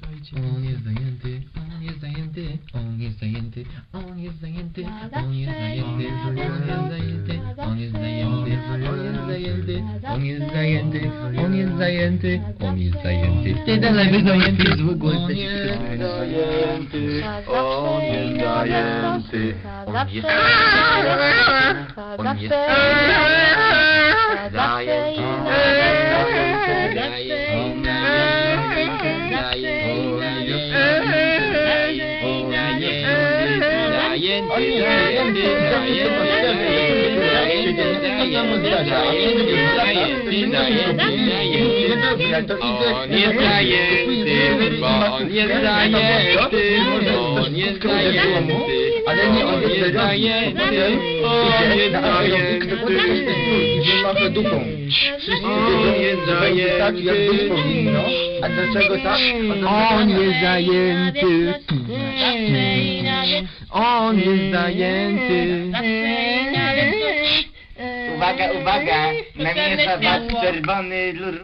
Poczekajcie. On jest zajęty, on jest zajęty, on jest zajęty, on jest zajęty, on jest zajęty, on jest zajęty, on jest zajęty, on jest zajęty, on jest zajęty, on jest zajęty. Ty dalej wydajęty zły głos. On jest zajęty, on jest zajęty, on jest On jest zajęty. On jest zajęty, bo on jest zajęty, on jest zajęty, Ale nie, on jest zajęty, on jest zajęty. Nie machę dupą. On jest będzie tak, jak być zajęty. powinno. A dlaczego tak? On tak? jest zajęty. On jest zajęty. Uwaga, uwaga, namiesza was czerwony lur.